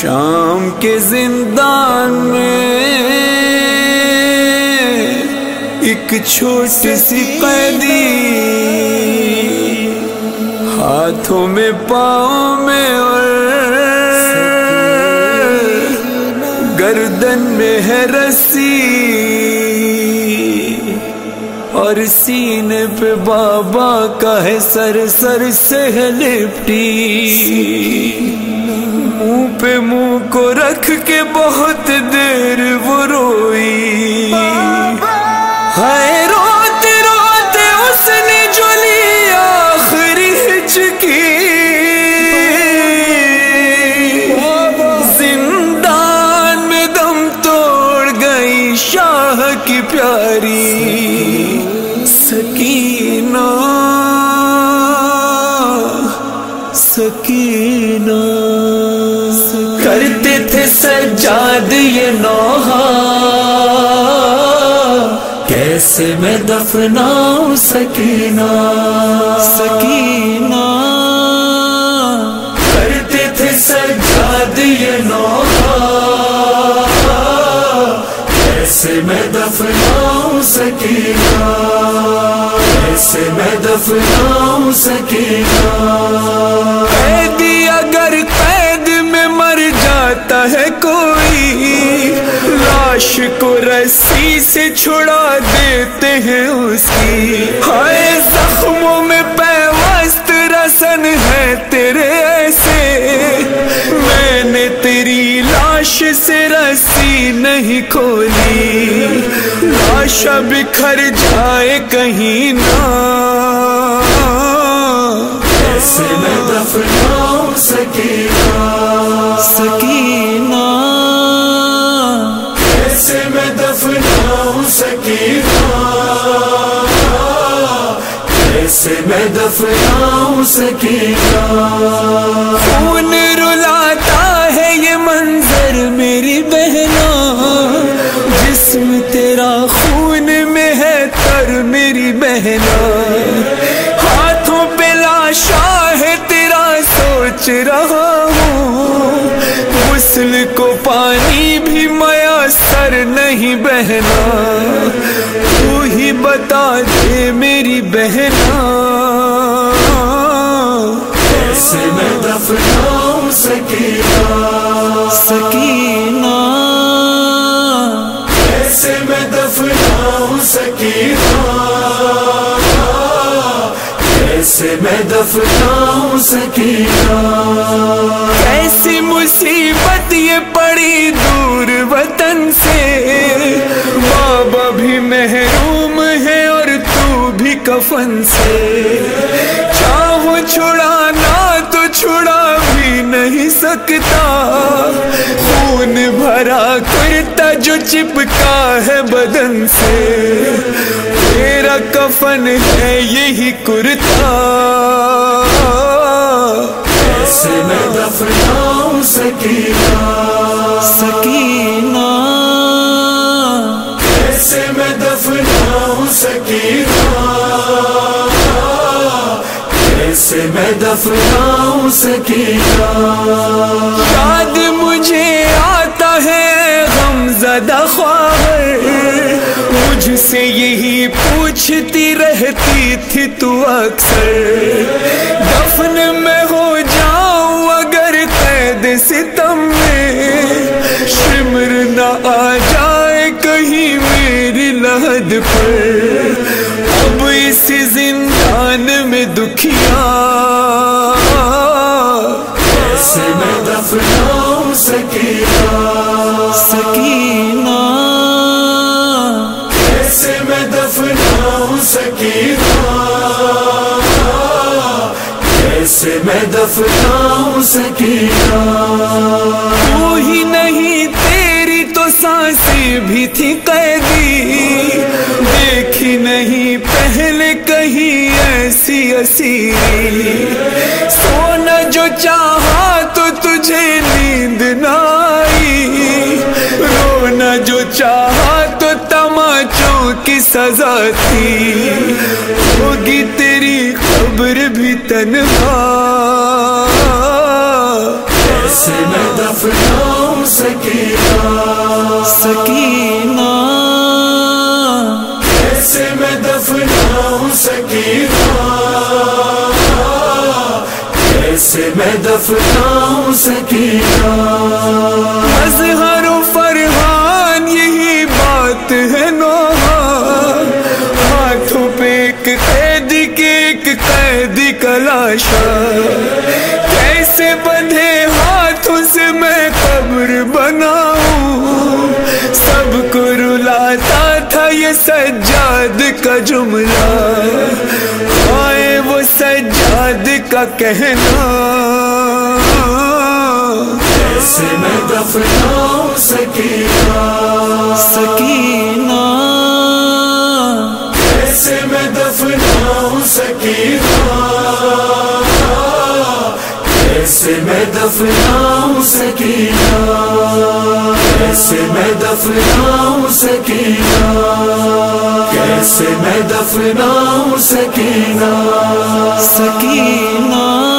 شام کے زندان میں ایک چھوٹی سی قیدی ہاتھوں میں پاؤں میں اور گردن میں ہے رسی اور سینے پہ بابا کا ہے سر سر سے ہے لپٹی منہ پہ منہ کو رکھ کے بہت دیر وہ روئی۔ ہے روتے روتے اس نے جو لی آخری ہچکی۔ زندان میں دم توڑ گئی شاہ کی پیاری۔ کیسے میں دفناؤں سکینہ سکینہ۔ کرتے تھے سجاد یہ نوحہ۔ کیسے میں دفناؤں سکینہ۔ کیسے میں دفناؤں سکینہ۔ قیدی اگر قید میں مر جاتا ہے کوئی لاش کو رسی سے چھڑا دیتے ہیں اس کی۔ ہائے زخموں میں پیوست رسن ہے تیرے ایسے۔ میں نے تیری لاش سے رسی نہیں کھولی۔ لاش بکھر جائے کہیں نہ۔ میں سکینہ۔ سکینہ۔ کیسے میں دفناؤں سکینہ۔ میں دفناؤں سکینہ خون رلاتا ہے یہ منظر میری بہنا جسم تیرا خون میں ہے تر میری بہنا ہاتھوں پہ لاشا ہے تیرا سوچ رہا ہوں۔ غسل کو پانی بھی میسر نہیں بہنا تو ہی بتا دے میری بہنا کیسے میں دفناؤں سکینہ سکینہ۔ کیسے میں دفناؤں سکینہ۔ کیسے میں دفناؤں سکینہ۔ ایسی مصیبت یہ پڑی دور وطن سے۔ بابا بھی محروم ہے اور تو بھی کفن سے۔ چاہو چھڑانا جو چپکا ہے بدن سے۔ تیرا کفن ہے یہی کرتا۔ کیسے میں دفناؤں سکینہ۔ سکینہ۔ کیسے میں دفناؤں سکینہ۔ میں دفناؤں سکینہ۔ غم زدہ خواہر مجھ سے یہی پوچھتی رہتی تھی تو اکثر دفن میں ہو جاؤں اگر قید ستم میں شمر نہ آ جائے کہیں میری لہد پر۔ اب اس زندان میں دکھیا میں دفناؤں سکینہ دفناؤں کیسے میں دفناؤں سکینہ تو ہی نہیں تیری تو سانسی بھی تھی قیدی۔ دیکھی نہیں پہلے کہیں ایسی اسیری سونا جو چاہا تو تجھے نیند نہ آئی۔ رونا جو چاہا سزا تھی۔ ہوگی تیری قبر بھی تنہا۔ کیسے میں دفناؤں سکینہ۔ سکینہ۔ کیسے میں دفناؤں سکینہ۔ کیسے میں دفناؤں سکینہ۔ ایک قید کے ایک قید کلاشا کیسے بندھے ہاتھوں سے میں قبر بناؤں؟ سب کو رلاتا تھا یہ سجاد کا جملہ۔ آئے وہ سجاد کا کہنا۔ کیسے میں دفناؤں سکینہ۔ سکینہ۔ دفناؤں سکینہ کیسے میں دفناؤں سکینہ کیسے میں دفناؤں سکینہ سکینہ